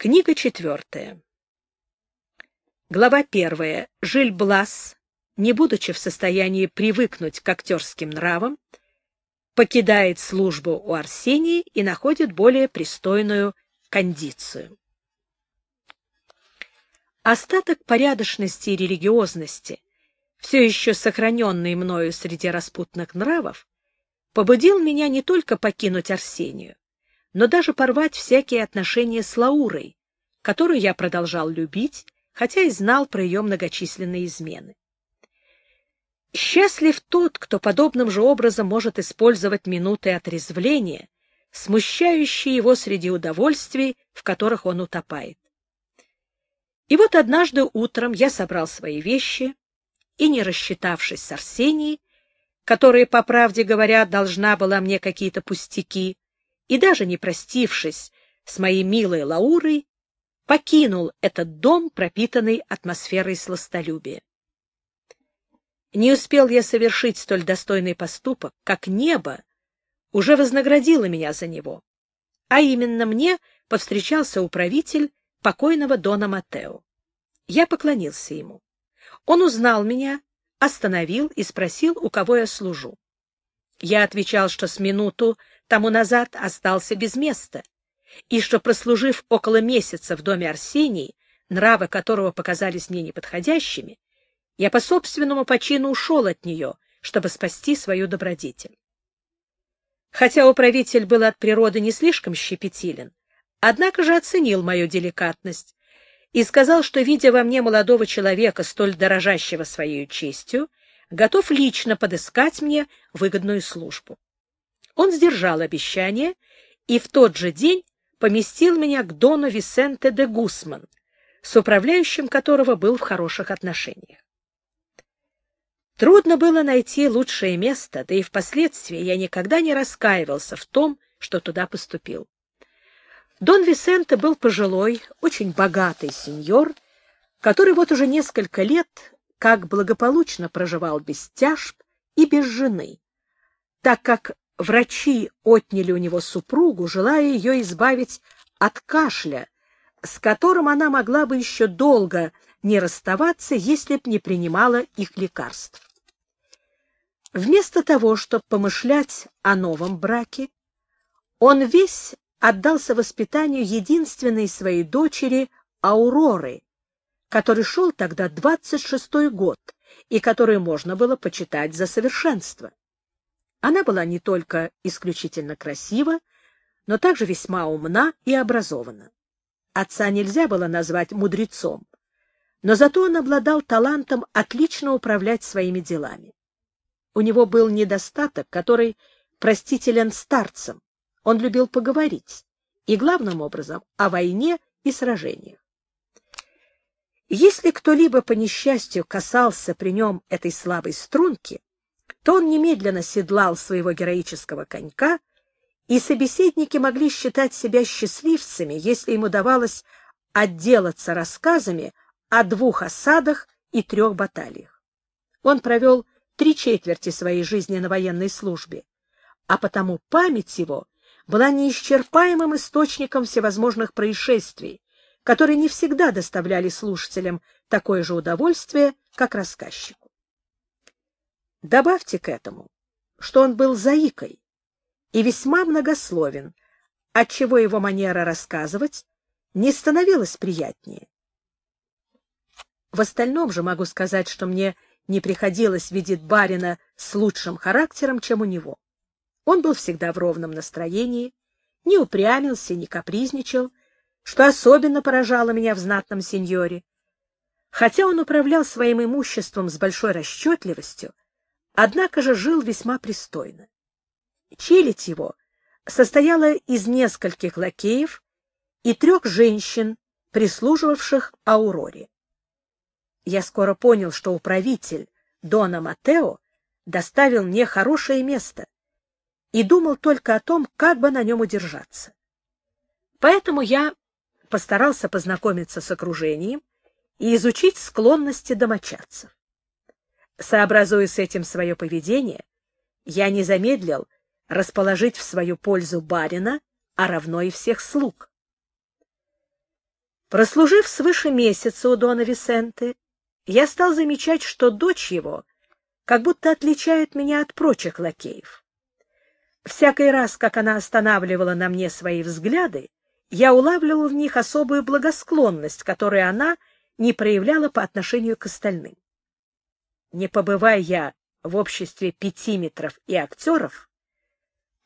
Книга четвертая. Глава первая. Жиль Блас, не будучи в состоянии привыкнуть к актерским нравам, покидает службу у Арсении и находит более пристойную кондицию. Остаток порядочности и религиозности, все еще сохраненный мною среди распутных нравов, побудил меня не только покинуть Арсению, но даже порвать всякие отношения с Лаурой, которую я продолжал любить, хотя и знал про ее многочисленные измены. Счастлив тот, кто подобным же образом может использовать минуты отрезвления, смущающие его среди удовольствий, в которых он утопает. И вот однажды утром я собрал свои вещи и, не рассчитавшись с Арсенией, которая, по правде говоря, должна была мне какие-то пустяки, и даже не простившись с моей милой Лаурой, покинул этот дом, пропитанный атмосферой сластолюбия. Не успел я совершить столь достойный поступок, как небо уже вознаградило меня за него, а именно мне повстречался управитель покойного Дона Матео. Я поклонился ему. Он узнал меня, остановил и спросил, у кого я служу. Я отвечал, что с минуту тому назад остался без места, и что, прослужив около месяца в доме Арсении, нравы которого показались мне неподходящими, я по собственному почину ушел от нее, чтобы спасти свою добродетель. Хотя управитель был от природы не слишком щепетилен, однако же оценил мою деликатность и сказал, что, видя во мне молодого человека, столь дорожащего своей честью, готов лично подыскать мне выгодную службу. Он сдержал обещание и в тот же день поместил меня к дону Висенте де Гусман, с управляющим которого был в хороших отношениях. Трудно было найти лучшее место, да и впоследствии я никогда не раскаивался в том, что туда поступил. Дон Висенте был пожилой, очень богатый сеньор, который вот уже несколько лет как благополучно проживал без тяжб и без жены, так как врачи отняли у него супругу, желая ее избавить от кашля, с которым она могла бы еще долго не расставаться, если б не принимала их лекарств. Вместо того, чтобы помышлять о новом браке, он весь отдался воспитанию единственной своей дочери Ауроры, который шел тогда 26-й год и который можно было почитать за совершенство. Она была не только исключительно красива, но также весьма умна и образована. Отца нельзя было назвать мудрецом, но зато он обладал талантом отлично управлять своими делами. У него был недостаток, который простителен старцам. Он любил поговорить, и главным образом о войне и сражениях. Если кто-либо по несчастью касался при нем этой слабой струнки, то он немедленно седлал своего героического конька, и собеседники могли считать себя счастливцами, если им удавалось отделаться рассказами о двух осадах и трех баталиях. Он провел три четверти своей жизни на военной службе, а потому память его была неисчерпаемым источником всевозможных происшествий, которые не всегда доставляли слушателям такое же удовольствие, как рассказчику. Добавьте к этому, что он был заикой и весьма многословен, отчего его манера рассказывать не становилась приятнее. В остальном же могу сказать, что мне не приходилось видеть барина с лучшим характером, чем у него. Он был всегда в ровном настроении, не упрямился, не капризничал, что особенно поражало меня в знатном сеньоре. Хотя он управлял своим имуществом с большой расчетливостью, однако же жил весьма пристойно. Челядь его состояла из нескольких лакеев и трех женщин, прислуживавших Ауроре. Я скоро понял, что управитель Дона Матео доставил мне хорошее место и думал только о том, как бы на нем удержаться. Поэтому я постарался познакомиться с окружением и изучить склонности домочадцев. Сообразуя с этим свое поведение, я не замедлил расположить в свою пользу барина, а равно и всех слуг. Прослужив свыше месяца у Дона Висенты, я стал замечать, что дочь его как будто отличает меня от прочих лакеев. Всякий раз, как она останавливала на мне свои взгляды, я улавливал в них особую благосклонность, которую она не проявляла по отношению к остальным. Не побывая я в обществе пятиметров и актеров,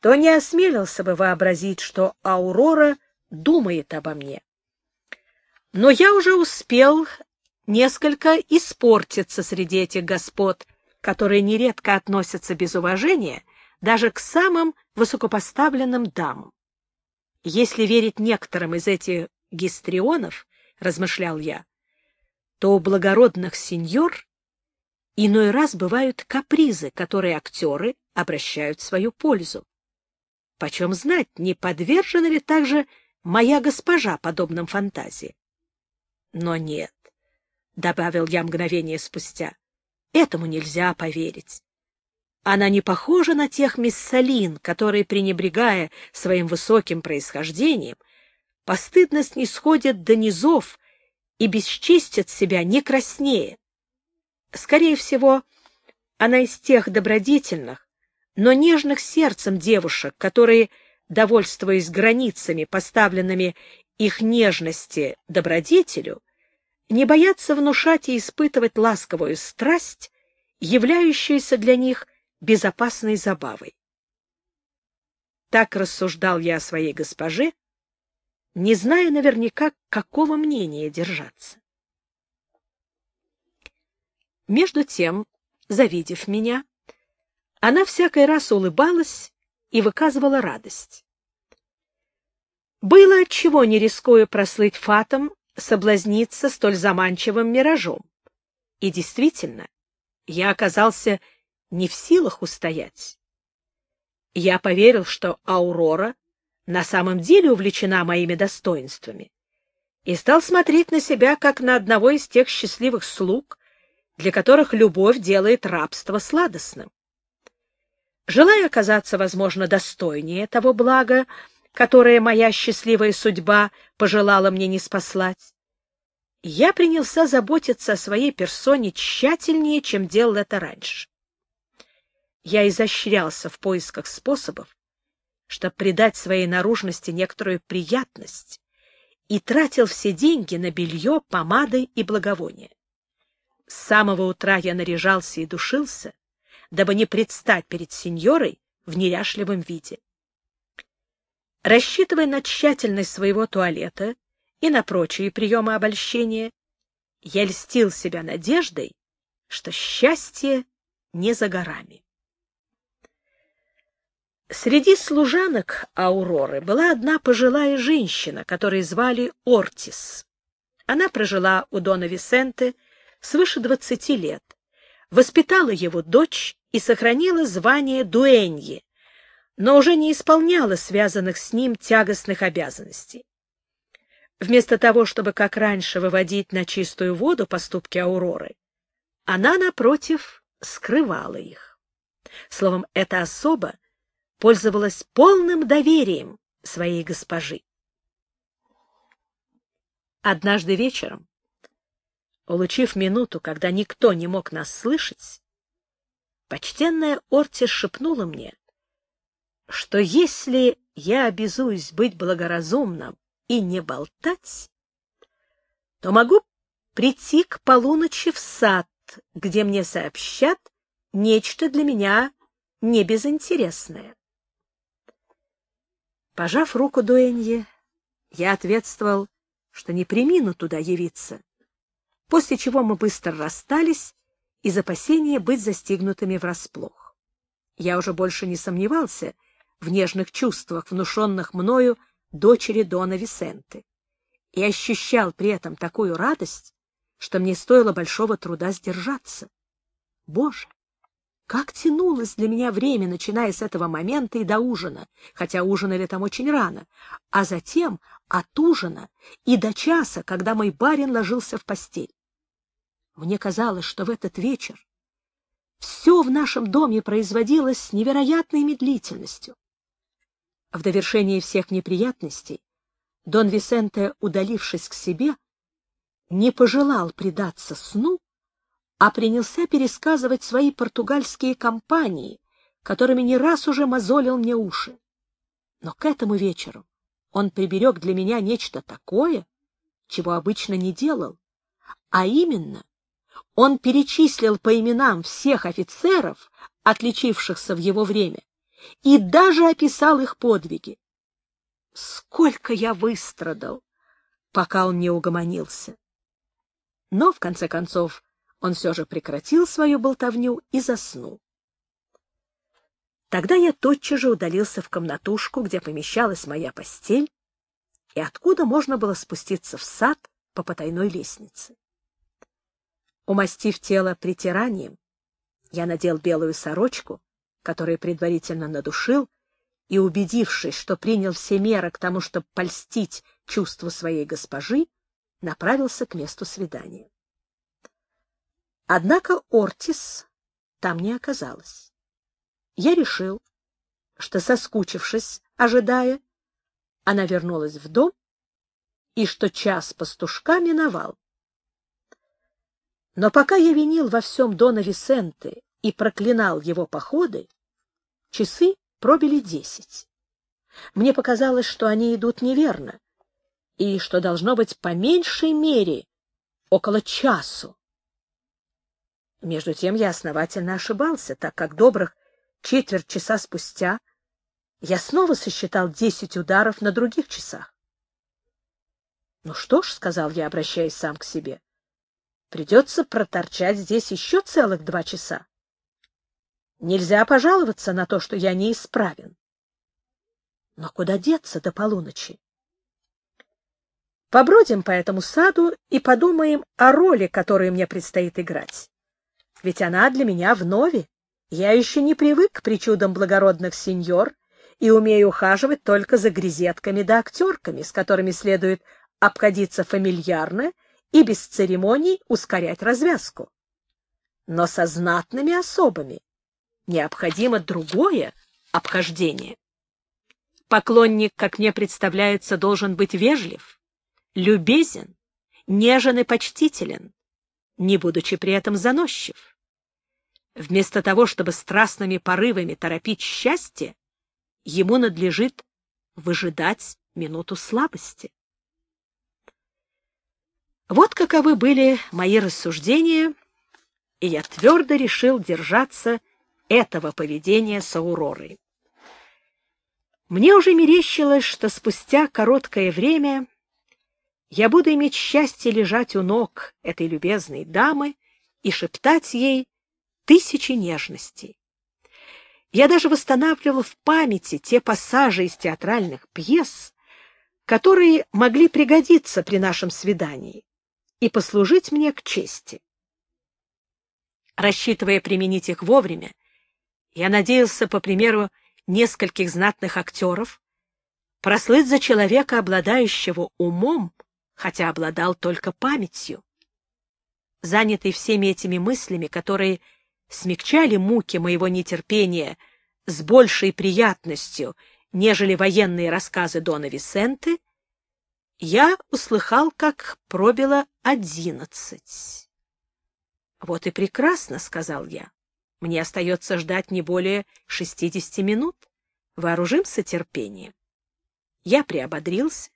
то не осмелился бы вообразить, что Аурора думает обо мне. Но я уже успел несколько испортиться среди этих господ, которые нередко относятся без уважения даже к самым высокопоставленным дамам. Если верить некоторым из этих гистрионов, размышлял я, то у благородных сеньор иной раз бывают капризы, которые актеры обращают в свою пользу. Почем знать, не подвержена ли также моя госпожа подобным фантазиям? Но нет, — добавил я мгновение спустя, — этому нельзя поверить. Она не похожа на тех миссалин, которые, пренебрегая своим высоким происхождением, постыдно снисходят до низов и бесчестят себя не краснее. Скорее всего, она из тех добродетельных, но нежных сердцем девушек, которые, довольствуясь границами, поставленными их нежности добродетелю, не боятся внушать и испытывать ласковую страсть, являющуюся для них безопасной забавой. Так рассуждал я о своей госпоже, не зная наверняка, какого мнения держаться. Между тем, завидев меня, она всякий раз улыбалась и выказывала радость. Было отчего, не рискуя прослыть фатом, соблазниться столь заманчивым миражом. И действительно, я оказался не в силах устоять. Я поверил, что Аурора на самом деле увлечена моими достоинствами, и стал смотреть на себя как на одного из тех счастливых слуг, для которых любовь делает рабство сладостным. Желая оказаться, возможно, достойнее того блага, которое моя счастливая судьба пожелала мне не спаслать, я принялся заботиться о своей персоне тщательнее, чем делал это раньше я изощрялся в поисках способов, чтобы придать своей наружности некоторую приятность, и тратил все деньги на белье, помады и благовония. С самого утра я наряжался и душился, дабы не предстать перед сеньорой в неряшливом виде. Рассчитывая на тщательность своего туалета и на прочие приемы обольщения, я льстил себя надеждой, что счастье не за горами. Среди служанок Ауроры была одна пожилая женщина, которую звали Ортис. Она прожила у Дона Висенте свыше двадцати лет, воспитала его дочь и сохранила звание дуэньи, но уже не исполняла связанных с ним тягостных обязанностей. Вместо того, чтобы, как раньше, выводить на чистую воду поступки Ауроры, она, напротив, скрывала их. Словом, эта особа пользовалась полным доверием своей госпожи. Однажды вечером, улучив минуту, когда никто не мог нас слышать, почтенная Ортис шепнула мне, что если я обязуюсь быть благоразумным и не болтать, то могу прийти к полуночи в сад, где мне сообщат нечто для меня небезынтересное. Пожав руку Дуэнье, я ответствовал, что не примину туда явиться, после чего мы быстро расстались из опасения быть застигнутыми врасплох. Я уже больше не сомневался в нежных чувствах, внушенных мною дочери Дона Висенты, и ощущал при этом такую радость, что мне стоило большого труда сдержаться. Боже, как тянулось для меня время, начиная с этого момента и до ужина, хотя ужинали там очень рано, а затем от ужина и до часа, когда мой барин ложился в постель. Мне казалось, что в этот вечер все в нашем доме производилось с невероятной медлительностью. В довершение всех неприятностей Дон Висенте, удалившись к себе, не пожелал предаться сну, а принялся пересказывать свои португальские компании, которыми не раз уже мозолил мне уши. Но к этому вечеру он приберег для меня нечто такое, чего обычно не делал, а именно он перечислил по именам всех офицеров, отличившихся в его время, и даже описал их подвиги. Сколько я выстрадал, пока он не угомонился. Но, в конце концов, он все же прекратил свою болтовню и заснул. Тогда я тотчас же удалился в комнатушку, где помещалась моя постель, и откуда можно было спуститься в сад по потайной лестнице. Умастив тело притиранием, я надел белую сорочку, которую предварительно надушил, и, убедившись, что принял все меры к тому, чтобы польстить чувству своей госпожи, направился к месту свидания. Однако Ортис там не оказалось. Я решил, что, соскучившись, ожидая, она вернулась в дом и что час пастушка миновал. Но пока я винил во всем Дона Висенте и проклинал его походы, часы пробили десять. Мне показалось, что они идут неверно, и что должно быть по меньшей мере около часу. Между тем я основательно ошибался, так как добрых четверть часа спустя я снова сосчитал десять ударов на других часах. — Ну что ж, — сказал я, обращаясь сам к себе, — придется проторчать здесь еще целых два часа. Нельзя пожаловаться на то, что я неисправен. Но куда деться до полуночи? Побродим по этому саду и подумаем о роли, которую мне предстоит играть ведь она для меня вновь. Я еще не привык к причудам благородных сеньор и умею ухаживать только за грезетками да актерками, с которыми следует обходиться фамильярно и без церемоний ускорять развязку. Но со знатными особами необходимо другое обхождение. Поклонник, как мне представляется, должен быть вежлив, любезен, нежен и почтителен, не будучи при этом заносчив. Вместо того, чтобы страстными порывами торопить счастье, ему надлежит выжидать минуту слабости. Вот каковы были мои рассуждения, и я твердо решил держаться этого поведения с Ауророй. Мне уже мерещилось, что спустя короткое время я буду иметь счастье лежать у ног этой любезной дамы и шептать ей тысячи нежностей. Я даже восстанавливал в памяти те пассажи из театральных пьес, которые могли пригодиться при нашем свидании и послужить мне к чести. Рассчитывая применить их вовремя, я надеялся, по примеру нескольких знатных актеров, прослыть за человека, обладающего умом, хотя обладал только памятью. Занятый всеми этими мыслями, которые смягчали муки моего нетерпения с большей приятностью, нежели военные рассказы Дона Висенты, я услыхал, как пробило одиннадцать. — Вот и прекрасно, — сказал я. — Мне остается ждать не более шестидесяти минут. Вооружимся терпением. Я приободрился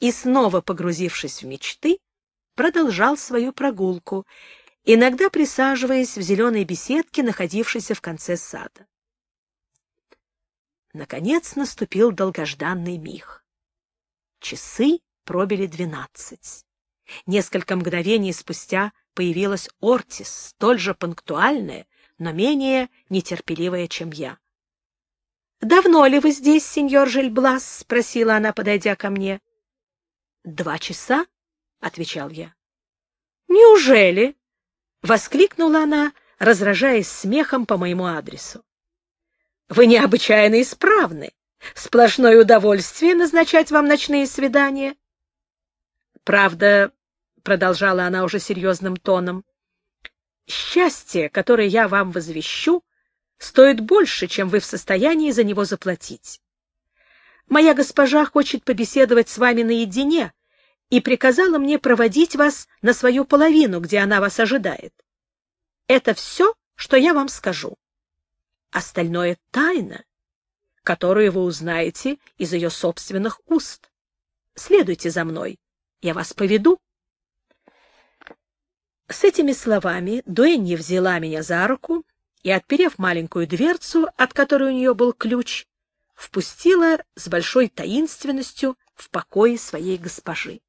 и, снова погрузившись в мечты, продолжал свою прогулку, иногда присаживаясь в зеленой беседке, находившейся в конце сада. Наконец наступил долгожданный миг. Часы пробили двенадцать. Несколько мгновений спустя появилась Ортис, столь же пунктуальная, но менее нетерпеливая, чем я. — Давно ли вы здесь, сеньор Жильблас? — спросила она, подойдя ко мне. — Два часа, — отвечал я. — Неужели? Воскликнула она, разражаясь смехом по моему адресу. Вы необычайно исправны. Сплошное удовольствие назначать вам ночные свидания. Правда, продолжала она уже серьезным тоном, счастье, которое я вам возвещу, стоит больше, чем вы в состоянии за него заплатить. Моя госпожа хочет побеседовать с вами наедине и приказала мне проводить вас на свою половину, где она вас ожидает. Это все, что я вам скажу. Остальное — тайна, которую вы узнаете из ее собственных уст. Следуйте за мной, я вас поведу. С этими словами Дуэнни взяла меня за руку и, отперев маленькую дверцу, от которой у нее был ключ, впустила с большой таинственностью в покое своей госпожи.